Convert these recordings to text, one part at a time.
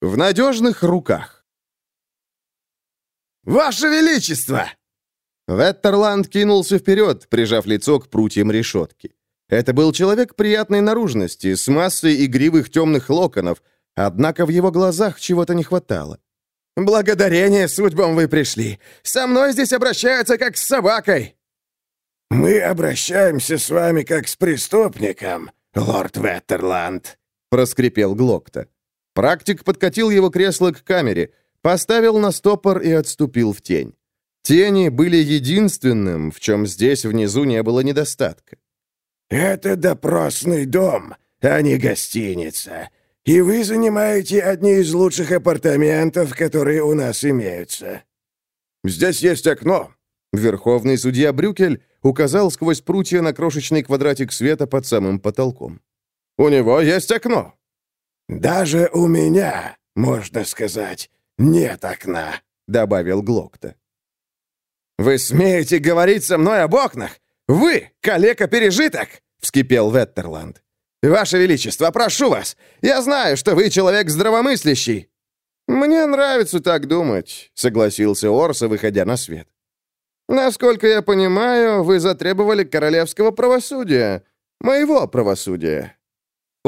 В надежных руках. «Ваше Величество!» Веттерланд кинулся вперед, прижав лицо к прутьям решетки. Это был человек приятной наружности, с массой игривых темных локонов, однако в его глазах чего-то не хватало. «Благодарение судьбам вы пришли. Со мной здесь обращаются как с собакой». «Мы обращаемся с вами как с преступником, лорд Веттерланд», — проскрипел Глокта. Практик подкатил его кресло к камере, поставил на стопор и отступил в тень. Тени были единственным, в чем здесь внизу не было недостатка. «Это допросный дом, а не гостиница, и вы занимаете одни из лучших апартаментов, которые у нас имеются». «Здесь есть окно». Верховный судья Брюкель указал сквозь прутья на крошечный квадратик света под самым потолком. «У него есть окно». «Даже у меня, можно сказать, нет окна», — добавил Глокта. «Вы смеете говорить со мной об окнах? Вы, калека-пережиток!» — вскипел Веттерланд. «Ваше Величество, прошу вас! Я знаю, что вы человек здравомыслящий!» «Мне нравится так думать», — согласился Орса, выходя на свет. «Насколько я понимаю, вы затребовали королевского правосудия. Моего правосудия.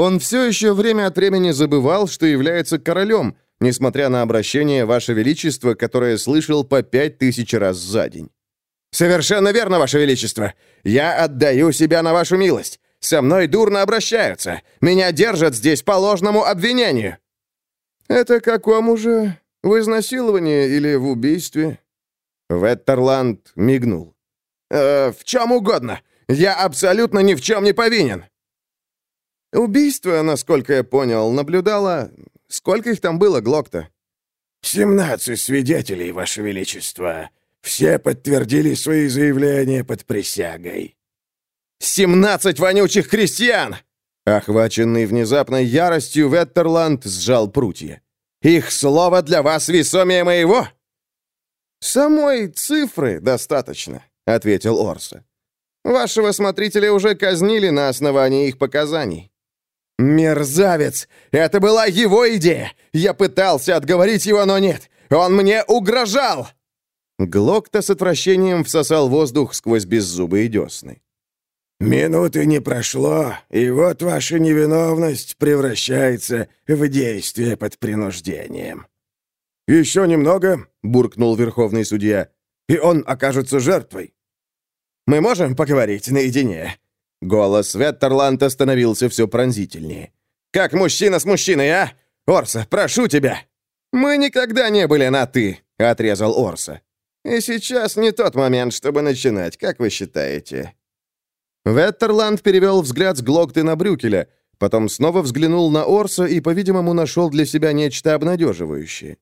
Он все еще время от времени забывал, что является королем, несмотря на обращение Ваше Величество, которое слышал по пять тысяч раз за день. «Совершенно верно, Ваше Величество! Я отдаю себя на вашу милость! Со мной дурно обращаются! Меня держат здесь по ложному обвинению!» «Это какому же? В изнасиловании или в убийстве?» Веттерланд мигнул. «Э, «В чем угодно! Я абсолютно ни в чем не повинен!» Убийство, насколько я понял, наблюдало... Сколько их там было, Глокта? «Семнадцать свидетелей, Ваше Величество. Все подтвердили свои заявления под присягой». «Семнадцать вонючих крестьян!» Охваченный внезапной яростью, Веттерланд сжал прутья. «Их слово для вас весомее моего?» «Самой цифры достаточно», — ответил Орса. «Вашего смотрителя уже казнили на основании их показаний. «Мерзавец! Это была его идея! Я пытался отговорить его, но нет! Он мне угрожал!» Глокта с отвращением всосал воздух сквозь беззубые десны. «Минуты не прошло, и вот ваша невиновность превращается в действие под принуждением». «Еще немного», — буркнул верховный судья, — «и он окажется жертвой». «Мы можем поговорить наедине?» Голос Веттерланд становился все пронзительнее. «Как мужчина с мужчиной, а? Орса, прошу тебя!» «Мы никогда не были на «ты», — отрезал Орса. «И сейчас не тот момент, чтобы начинать, как вы считаете?» Веттерланд перевел взгляд с Глокты на Брюкеля, потом снова взглянул на Орса и, по-видимому, нашел для себя нечто обнадеживающее.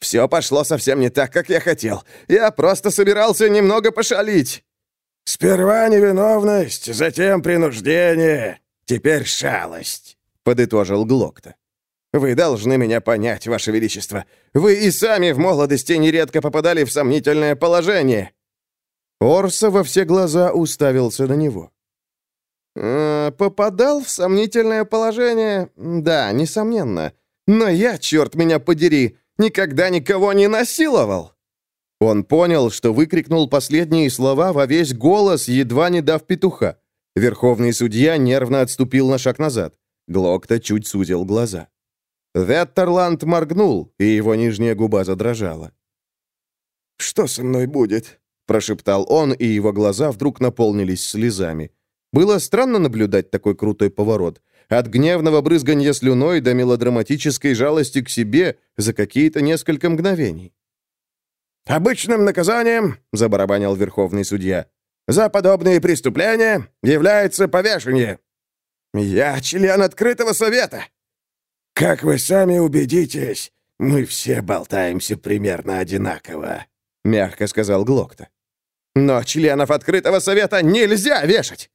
«Все пошло совсем не так, как я хотел. Я просто собирался немного пошалить». «Сперва невиновность, затем принуждение, теперь шалость», — подытожил Глокта. «Вы должны меня понять, Ваше Величество. Вы и сами в молодости нередко попадали в сомнительное положение». Орса во все глаза уставился на него. «Э, «Попадал в сомнительное положение? Да, несомненно. Но я, черт меня подери, никогда никого не насиловал!» Он понял, что выкрикнул последние слова во весь голос, едва не дав петуха. Верховный судья нервно отступил на шаг назад. Глокта чуть сузил глаза. Веттерланд моргнул, и его нижняя губа задрожала. «Что со мной будет?» – прошептал он, и его глаза вдруг наполнились слезами. Было странно наблюдать такой крутой поворот. От гневного брызганья слюной до мелодраматической жалости к себе за какие-то несколько мгновений. «Обычным наказанием, — забарабанил верховный судья, — за подобные преступления является повешение. Я член открытого совета». «Как вы сами убедитесь, мы все болтаемся примерно одинаково», — мягко сказал Глокта. «Но членов открытого совета нельзя вешать!»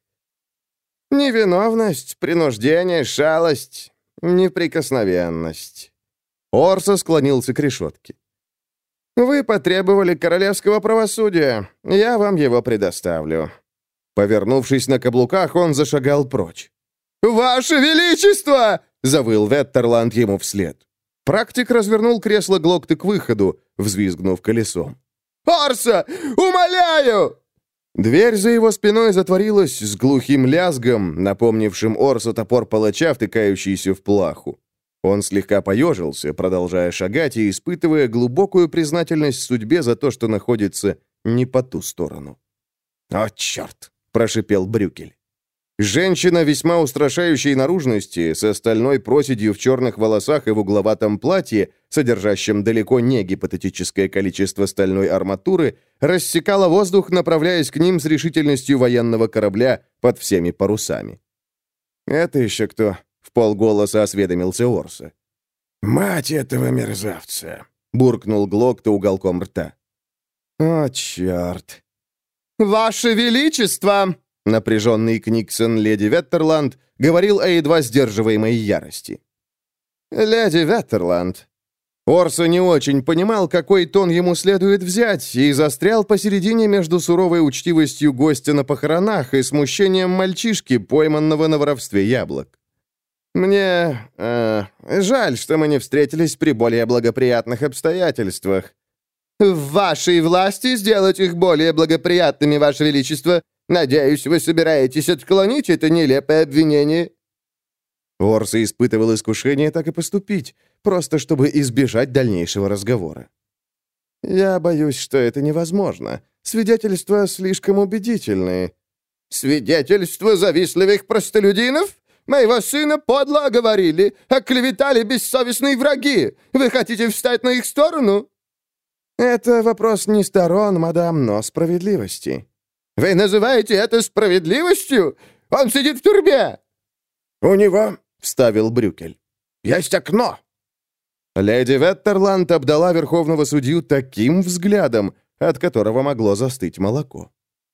«Невиновность, принуждение, шалость, неприкосновенность». Орса склонился к решетке. «Вы потребовали королевского правосудия. Я вам его предоставлю». Повернувшись на каблуках, он зашагал прочь. «Ваше Величество!» — завыл Веттерланд ему вслед. Практик развернул кресло Глокты к выходу, взвизгнув колесом. «Орса! Умоляю!» Дверь за его спиной затворилась с глухим лязгом, напомнившим Орсу топор палача, втыкающийся в плаху. Он слегка поежился, продолжая шагать и испытывая глубокую признательность судьбе за то, что находится не по ту сторону. «О, черт!» — прошипел Брюкель. Женщина весьма устрашающей наружности, с остальной проседью в черных волосах и в угловатом платье, содержащем далеко не гипотетическое количество стальной арматуры, рассекала воздух, направляясь к ним с решительностью военного корабля под всеми парусами. «Это еще кто?» — в полголоса осведомился Орса. «Мать этого мерзавца!» — буркнул Глокта уголком рта. «О, черт!» «Ваше Величество!» Напряженный Книксон леди Веттерланд говорил о едва сдерживаемой ярости. «Леди Веттерланд». Орсо не очень понимал, какой тон ему следует взять, и застрял посередине между суровой учтивостью гостя на похоронах и смущением мальчишки, пойманного на воровстве яблок. «Мне... Э, жаль, что мы не встретились при более благоприятных обстоятельствах». «В вашей власти сделать их более благоприятными, Ваше Величество, Надеюсь, вы собираетесь отклонить это нелепое обвинение?» Орса испытывал искушение так и поступить, просто чтобы избежать дальнейшего разговора. «Я боюсь, что это невозможно. Свидетельства слишком убедительные». «Свидетельства завистливых простолюдинов? Моего сына подло оговорили, оклеветали бессовестные враги. Вы хотите встать на их сторону?» «Это вопрос не сторон, мадам, но справедливости». Вы называете это справедливостью? Он сидит в тюрьме!» «У него», — вставил Брюкель, — «есть окно». Леди Веттерланд обдала верховного судью таким взглядом, от которого могло застыть молоко.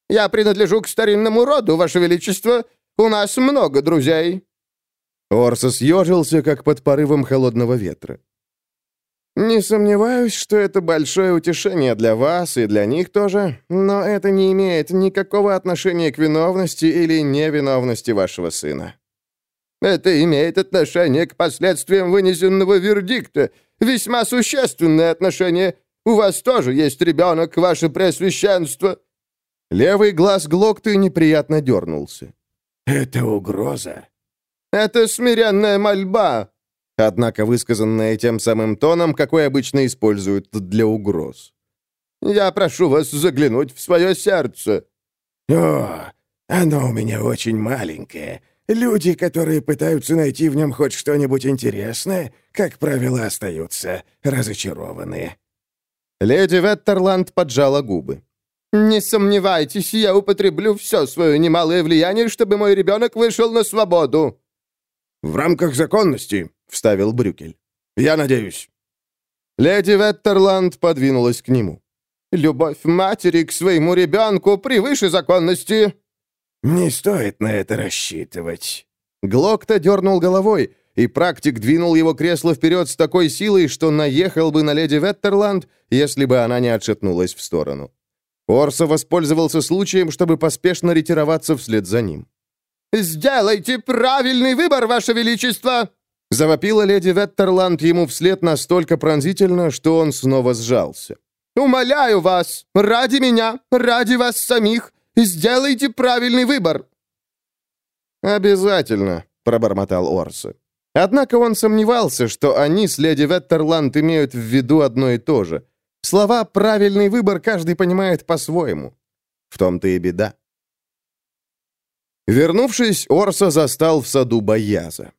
«Я принадлежу к старинному роду, Ваше Величество. У нас много друзей». Орса съежился, как под порывом холодного ветра. «Не сомневаюсь, что это большое утешение для вас и для них тоже, но это не имеет никакого отношения к виновности или невиновности вашего сына». «Это имеет отношение к последствиям вынесенного вердикта, весьма существенное отношение. У вас тоже есть ребенок, ваше Преосвященство». Левый глаз Глокты неприятно дернулся. «Это угроза». «Это смиренная мольба», однако высказанное тем самым тоном, какой обычно используют для угроз. «Я прошу вас заглянуть в свое сердце». «О, оно у меня очень маленькое. Люди, которые пытаются найти в нем хоть что-нибудь интересное, как правило, остаются разочарованы». Леди Веттерланд поджала губы. «Не сомневайтесь, я употреблю все свое немалое влияние, чтобы мой ребенок вышел на свободу». «В рамках законности», — вставил Брюкель. «Я надеюсь». Леди Веттерланд подвинулась к нему. «Любовь матери к своему ребенку превыше законности». «Не стоит на это рассчитывать». Глокта дернул головой, и практик двинул его кресло вперед с такой силой, что наехал бы на леди Веттерланд, если бы она не отшатнулась в сторону. Орса воспользовался случаем, чтобы поспешно ретироваться вслед за ним. «Сделайте правильный выбор, Ваше Величество!» Завопила леди Веттерланд ему вслед настолько пронзительно, что он снова сжался. «Умоляю вас, ради меня, ради вас самих, сделайте правильный выбор!» «Обязательно», — пробормотал Орса. Однако он сомневался, что они с леди Веттерланд имеют в виду одно и то же. Слова «правильный выбор» каждый понимает по-своему. В том-то и беда. Вернувшись, Орса застал в саду Бояза.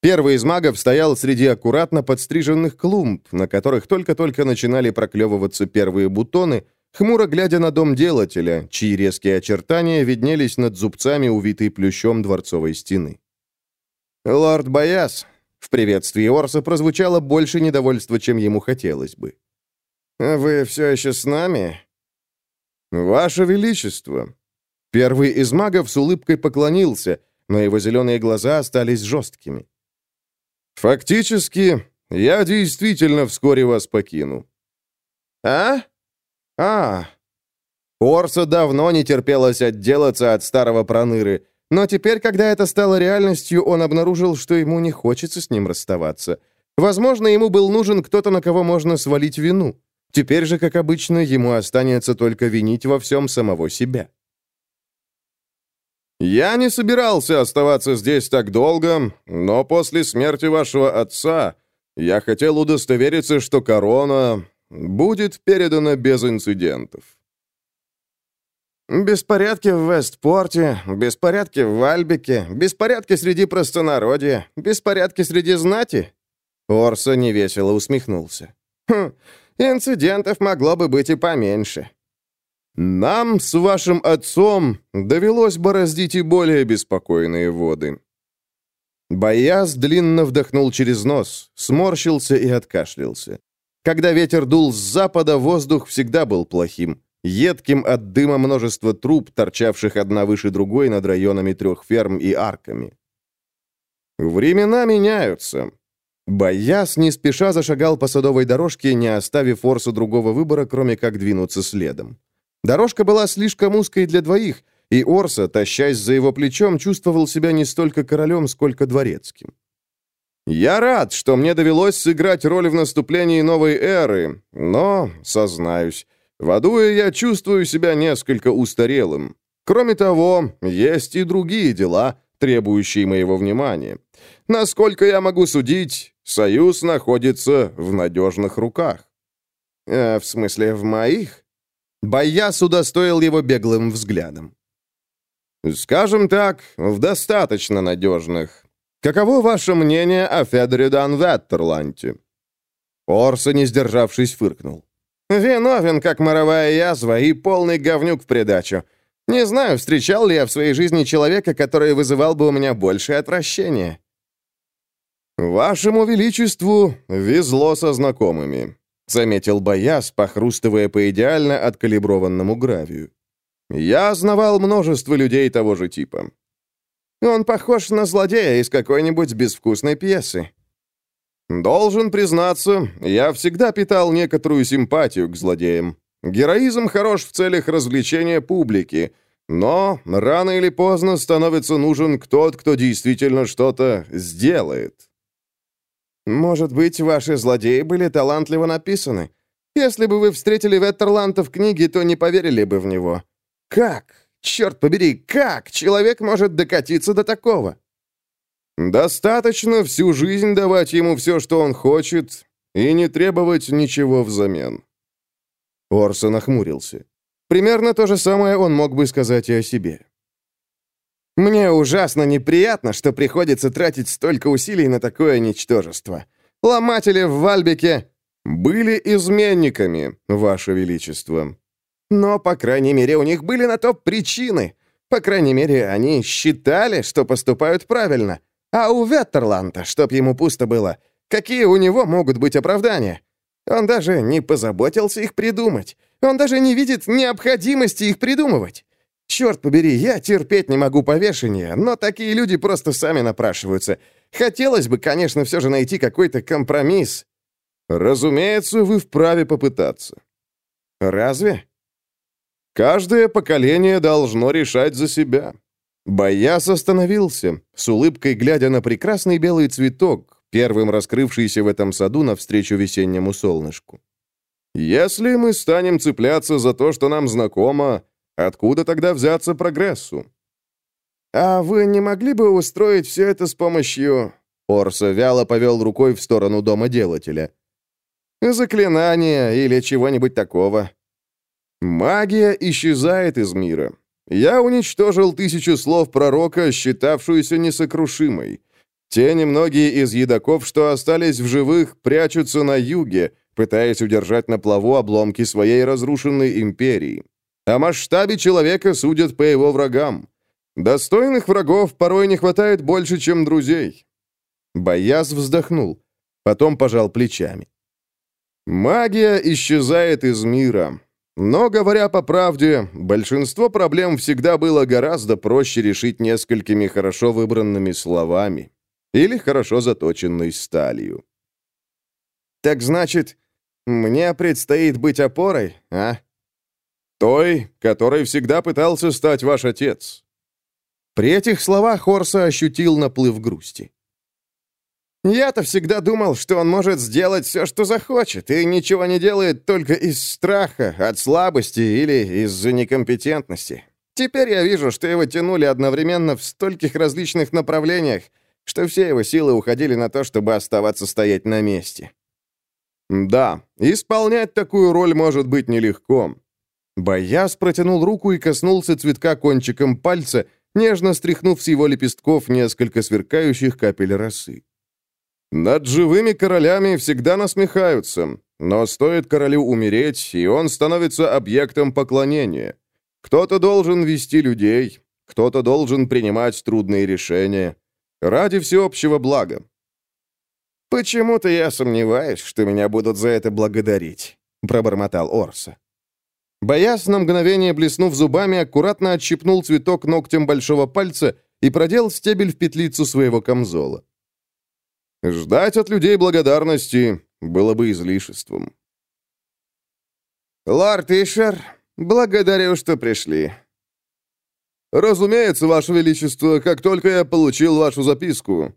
Первый из магов стоял среди аккуратно подстриженных клумб, на которых только-только начинали проклевываться первые бутоны, хмуро глядя на дом делателя, чьи резкие очертания виднелись над зубцами, увитой плющом дворцовой стены. «Лорд Бояз», — в приветствии Орса прозвучало больше недовольства, чем ему хотелось бы. «Вы все еще с нами?» «Ваше Величество», Первый из магов с улыбкой поклонился, но его зеленые глаза остались жесткими. «Фактически, я действительно вскоре вас покину». «А? А». Орса давно не терпелось отделаться от старого проныры, но теперь, когда это стало реальностью, он обнаружил, что ему не хочется с ним расставаться. Возможно, ему был нужен кто-то, на кого можно свалить вину. Теперь же, как обычно, ему останется только винить во всем самого себя. «Я не собирался оставаться здесь так долго, но после смерти вашего отца я хотел удостовериться, что корона будет передана без инцидентов». Беспорядки в Вестпорте, беспорядки в Альбике, беспорядки среди простонародья, беспорядки среди знати. Орса невесело усмехнулся. Хм, инцидентов могло бы быть и поменьше. Нам с вашим отцом довелось бороздить и более беспокойные воды. Бояз длинно вдохнул через нос, сморщился и откашлялся. Когда ветер дул с запада, воздух всегда был плохим, едким от дыма множества труб, торчавших одна выше другой над районами трех ферм и арками. Времена меняются. Бояс не спеша зашагал по садовой дорожке, не оставив Форсу другого выбора, кроме как двинуться следом. Дорожка была слишком узкой для двоих, и Орса, тащась за его плечом, чувствовал себя не столько королем, сколько дворецким. «Я рад, что мне довелось сыграть роль в наступлении новой эры, но, сознаюсь, в Адуе я чувствую себя несколько устарелым. Кроме того, есть и другие дела, требующие моего внимания. Насколько я могу судить, Союз находится в надежных руках». «Э, «В смысле, в моих?» Бояс удостоил его беглым взглядом. «Скажем так, в достаточно надежных. Каково ваше мнение о Федоре Дан Веттерланте?» Орса, не сдержавшись, фыркнул. «Виновен, как моровая язва, и полный говнюк в придачу. Не знаю, встречал ли я в своей жизни человека, который вызывал бы у меня большее отвращение». «Вашему Величеству везло со знакомыми заметил Бояс, похрустывая по идеально откалиброванному гравию. «Я знавал множество людей того же типа. Он похож на злодея из какой-нибудь безвкусной пьесы». «Должен признаться, я всегда питал некоторую симпатию к злодеям. Героизм хорош в целях развлечения публики, но рано или поздно становится нужен тот, кто действительно что-то сделает». Может быть, ваши злодеи были талантливо написаны. Если бы вы встретили Веттерланта в книге, то не поверили бы в него. Как? Черт побери, как человек может докатиться до такого? Достаточно всю жизнь давать ему все, что он хочет, и не требовать ничего взамен. Орсон охмурился. Примерно то же самое он мог бы сказать и о себе. Мне ужасно неприятно, что приходится тратить столько усилий на такое ничтожество. Ломатели в Вальбике были изменниками, Ваше Величество. Но, по крайней мере, у них были на то причины. По крайней мере, они считали, что поступают правильно. А у Веттерланта, чтоб ему пусто было, какие у него могут быть оправдания? Он даже не позаботился их придумать. Он даже не видит необходимости их придумывать. Черт побери, я терпеть не могу повешения, но такие люди просто сами напрашиваются. Хотелось бы, конечно, все же найти какой-то компромисс. Разумеется, вы вправе попытаться. Разве? Каждое поколение должно решать за себя. Бояс остановился, с улыбкой глядя на прекрасный белый цветок, первым раскрывшийся в этом саду навстречу весеннему солнышку. Если мы станем цепляться за то, что нам знакомо, Откуда тогда взяться прогрессу? «А вы не могли бы устроить все это с помощью...» Орса вяло повел рукой в сторону дома делателя. «Заклинания или чего-нибудь такого». «Магия исчезает из мира. Я уничтожил тысячу слов пророка, считавшуюся несокрушимой. Те немногие из едоков, что остались в живых, прячутся на юге, пытаясь удержать на плаву обломки своей разрушенной империи. О масштабе человека судят по его врагам. Достойных врагов порой не хватает больше, чем друзей. Бояз вздохнул, потом пожал плечами. Магия исчезает из мира. Но, говоря по правде, большинство проблем всегда было гораздо проще решить несколькими хорошо выбранными словами или хорошо заточенной сталью. «Так значит, мне предстоит быть опорой, а?» Той, которой всегда пытался стать ваш отец». При этих словах Хорса ощутил наплыв грусти. Я-то всегда думал, что он может сделать все, что захочет, и ничего не делает только из страха, от слабости или из-за некомпетентности. Теперь я вижу, что его тянули одновременно в стольких различных направлениях, что все его силы уходили на то, чтобы оставаться стоять на месте. Да, исполнять такую роль может быть нелегко. Бояс протянул руку и коснулся цветка кончиком пальца, нежно стряхнув с его лепестков несколько сверкающих капель росы. Над живыми королями всегда насмехаются, но стоит королю умереть, и он становится объектом поклонения. Кто-то должен вести людей, кто-то должен принимать трудные решения. Ради всеобщего блага. «Почему-то я сомневаюсь, что меня будут за это благодарить», — пробормотал Орса. Бояс, на мгновение блеснув зубами, аккуратно отщипнул цветок ногтем большого пальца и продел стебель в петлицу своего камзола. Ждать от людей благодарности было бы излишеством. «Лорд Ишер, благодарю, что пришли». «Разумеется, Ваше Величество, как только я получил вашу записку».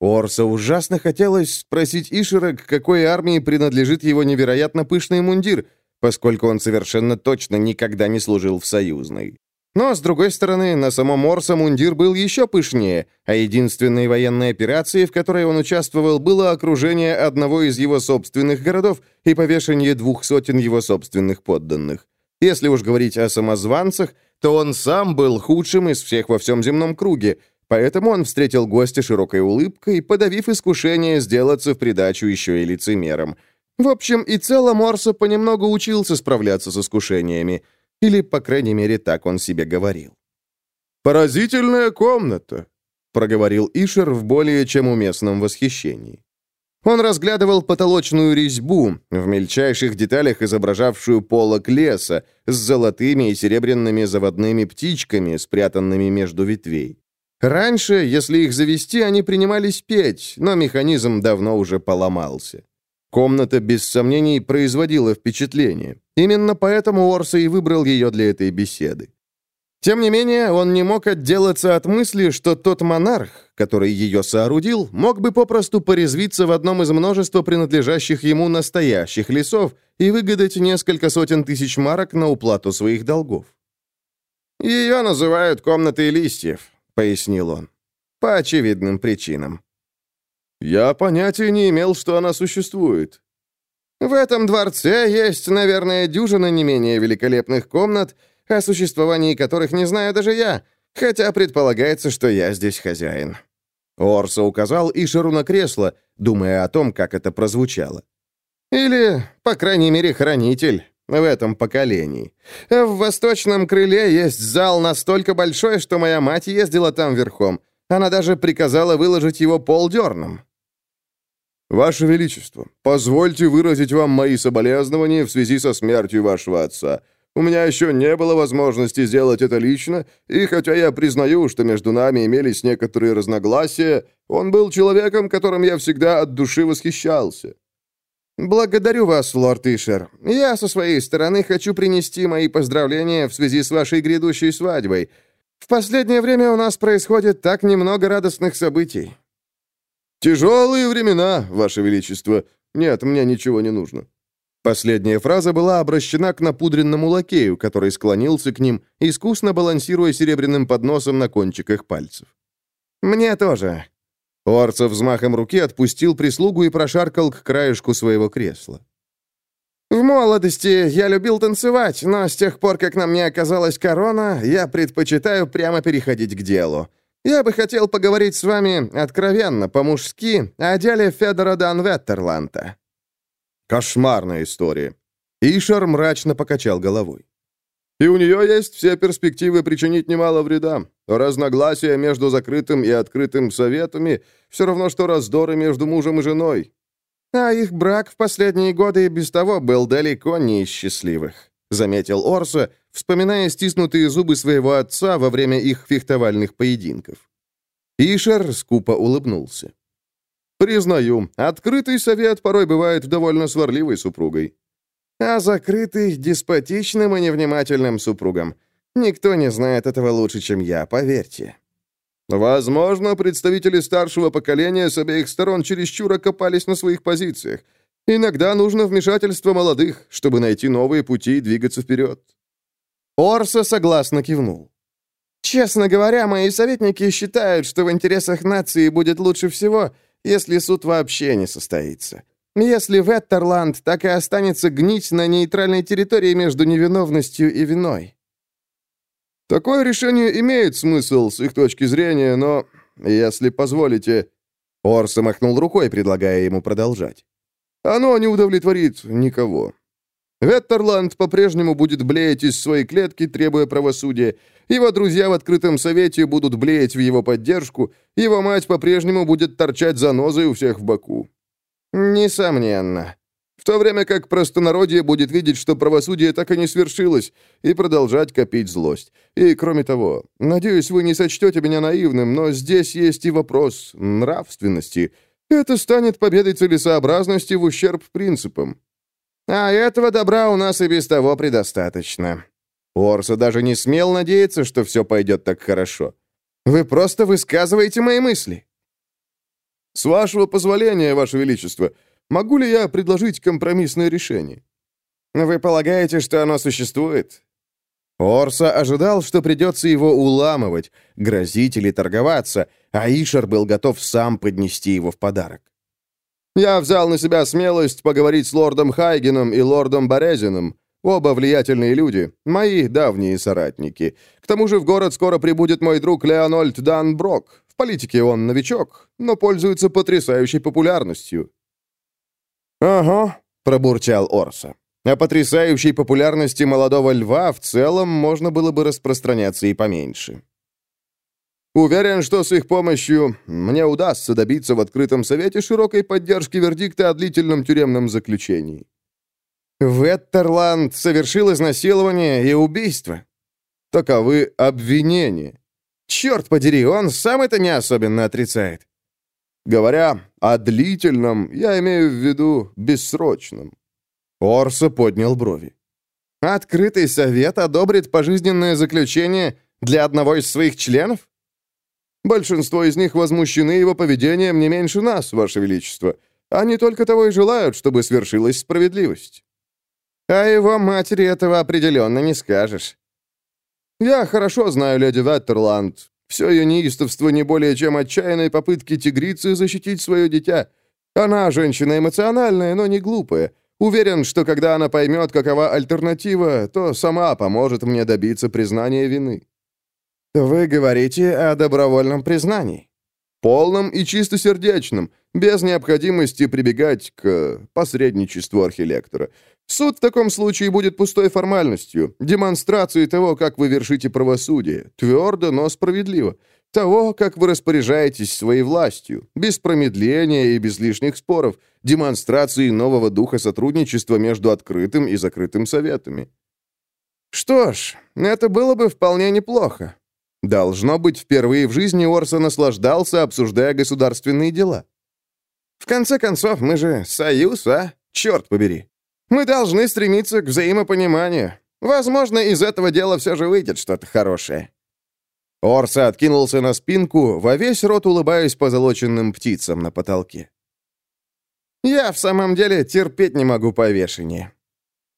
Орса ужасно хотелось спросить Ишера, к какой армии принадлежит его невероятно пышный мундир, поскольку он совершенно точно никогда не служил в союзной. Но, с другой стороны, на самом Орса мундир был еще пышнее, а единственной военной операцией, в которой он участвовал, было окружение одного из его собственных городов и повешение двух сотен его собственных подданных. Если уж говорить о самозванцах, то он сам был худшим из всех во всем земном круге, поэтому он встретил гостя широкой улыбкой, подавив искушение сделаться в придачу еще и лицемером. В общем и целом Орса понемногу учился справляться с искушениями – или, по крайней мере, так он себе говорил. «Поразительная комната», — проговорил Ишер в более чем уместном восхищении. Он разглядывал потолочную резьбу, в мельчайших деталях изображавшую полок леса, с золотыми и серебряными заводными птичками, спрятанными между ветвей. Раньше, если их завести, они принимались петь, но механизм давно уже поломался. Комната, без сомнений, производила впечатление. Именно поэтому Орса и выбрал ее для этой беседы. Тем не менее, он не мог отделаться от мысли, что тот монарх, который ее соорудил, мог бы попросту порезвиться в одном из множества принадлежащих ему настоящих лесов и выгадать несколько сотен тысяч марок на уплату своих долгов. «Ее называют комнатой листьев», — пояснил он, — «по очевидным причинам». «Я понятия не имел, что она существует». «В этом дворце есть, наверное, дюжина не менее великолепных комнат, о существовании которых не знаю даже я, хотя предполагается, что я здесь хозяин». Орса указал Ишеру на кресло, думая о том, как это прозвучало. «Или, по крайней мере, хранитель» в этом поколении. В восточном крыле есть зал настолько большой, что моя мать ездила там верхом. Она даже приказала выложить его полдерном. «Ваше Величество, позвольте выразить вам мои соболезнования в связи со смертью вашего отца. У меня еще не было возможности сделать это лично, и хотя я признаю, что между нами имелись некоторые разногласия, он был человеком, которым я всегда от души восхищался». «Благодарю вас, лорд Ишер. Я со своей стороны хочу принести мои поздравления в связи с вашей грядущей свадьбой. В последнее время у нас происходит так немного радостных событий. «Тяжелые времена, Ваше Величество. Нет, мне ничего не нужно». Последняя фраза была обращена к напудренному лакею, который склонился к ним, искусно балансируя серебряным подносом на кончиках пальцев. «Мне тоже». Орцев взмахом руки отпустил прислугу и прошаркал к краешку своего кресла. «В молодости я любил танцевать, но с тех пор, как на мне оказалась корона, я предпочитаю прямо переходить к делу. Я бы хотел поговорить с вами откровенно, по-мужски, о деле Федора Данветтерланта». «Кошмарная история». Ишар мрачно покачал головой. «И у нее есть все перспективы причинить немало вреда. Разногласия между закрытым и открытым советами все равно, что раздоры между мужем и женой. А их брак в последние годы и без того был далеко не из счастливых. — заметил Орса, вспоминая стиснутые зубы своего отца во время их фехтовальных поединков. Ишер скупо улыбнулся. «Признаю, открытый совет порой бывает довольно сварливой супругой. А закрытый — деспотичным и невнимательным супругом. Никто не знает этого лучше, чем я, поверьте». Возможно, представители старшего поколения с обеих сторон чересчур окопались на своих позициях. Иногда нужно вмешательство молодых, чтобы найти новые пути и двигаться вперед. Орса согласно кивнул. «Честно говоря, мои советники считают, что в интересах нации будет лучше всего, если суд вообще не состоится. Если Веттерланд так и останется гнить на нейтральной территории между невиновностью и виной». Такое решение имеет смысл с их точки зрения, но, если позволите...» Орса махнул рукой, предлагая ему продолжать. «Оно не удовлетворит никого. Веттерланд по-прежнему будет блеять из своей клетки, требуя правосудия. Его друзья в открытом совете будут блеять в его поддержку. Его мать по-прежнему будет торчать занозой у всех в боку. Несомненно в то время как простонародье будет видеть, что правосудие так и не свершилось, и продолжать копить злость. И, кроме того, надеюсь, вы не сочтете меня наивным, но здесь есть и вопрос нравственности. Это станет победой целесообразности в ущерб принципам. А этого добра у нас и без того предостаточно. Орса даже не смел надеяться, что все пойдет так хорошо. Вы просто высказываете мои мысли. С вашего позволения, Ваше Величество, — Могу ли я предложить компромиссное решение?» «Вы полагаете, что оно существует?» Орса ожидал, что придется его уламывать, грозить или торговаться, а Ишер был готов сам поднести его в подарок. «Я взял на себя смелость поговорить с лордом Хайгеном и лордом Борезиным. Оба влиятельные люди, мои давние соратники. К тому же в город скоро прибудет мой друг Леонольд Данброк. В политике он новичок, но пользуется потрясающей популярностью. «Ага», — пробурчал Орса. О потрясающей популярности молодого льва в целом можно было бы распространяться и поменьше. Уверен, что с их помощью мне удастся добиться в открытом совете широкой поддержки вердикта о длительном тюремном заключении. Веттерланд совершил изнасилование и убийство. Таковы обвинения. Черт подери, он сам это не особенно отрицает. Говоря о длительном, я имею в виду бессрочном. Орса поднял брови. Открытый совет одобрит пожизненное заключение для одного из своих членов? Большинство из них возмущены его поведением не меньше нас, Ваше Величество. Они только того и желают, чтобы свершилась справедливость. А его матери этого определенно не скажешь. Я хорошо знаю леди Веттерланд. Все ее неистовство не более чем отчаянные попытки тигрицы защитить свое дитя. Она женщина эмоциональная, но не глупая. Уверен, что когда она поймет, какова альтернатива, то сама поможет мне добиться признания вины». «Вы говорите о добровольном признании?» «Полном и чистосердечном, без необходимости прибегать к посредничеству архилектора. Суд в таком случае будет пустой формальностью, демонстрацией того, как вы вершите правосудие, твердо, но справедливо, того, как вы распоряжаетесь своей властью, без промедления и без лишних споров, демонстрацией нового духа сотрудничества между открытым и закрытым советами. Что ж, это было бы вполне неплохо. Должно быть, впервые в жизни Орса наслаждался, обсуждая государственные дела. В конце концов, мы же союз, а? Черт побери. Мы должны стремиться к взаимопониманию. Возможно, из этого дела все же выйдет что-то хорошее». Орса откинулся на спинку, во весь рот улыбаясь позолоченным птицам на потолке. «Я в самом деле терпеть не могу повешение».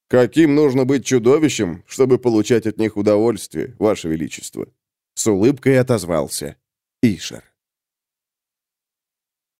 «Каким нужно быть чудовищем, чтобы получать от них удовольствие, Ваше Величество?» С улыбкой отозвался Ишер.